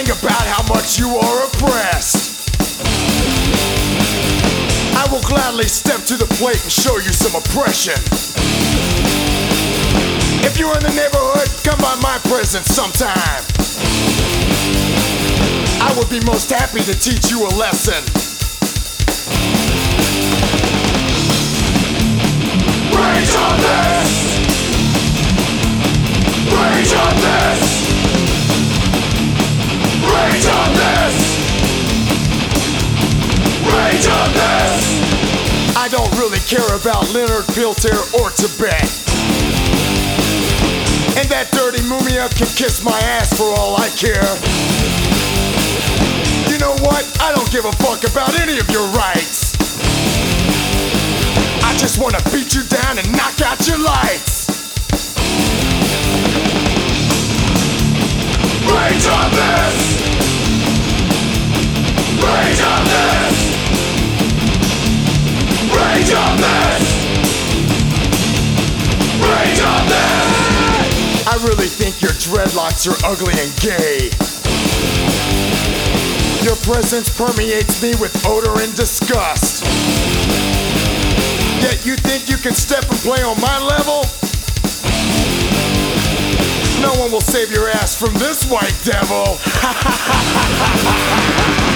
about how much you are oppressed. I will gladly step to the plate and show you some oppression. If you're in the neighborhood, come by my presence sometime. I would be most happy to teach you a lesson. Care about Leonard Peltier or Tibet. And that dirty mumia can kiss my ass for all I care. You know what? I don't give a fuck about any of your rights. I just wanna beat you down and knock out your lights. Your dreadlocks are ugly and gay. Your presence permeates me with odor and disgust. Yet you think you can step and play on my level? No one will save your ass from this white devil.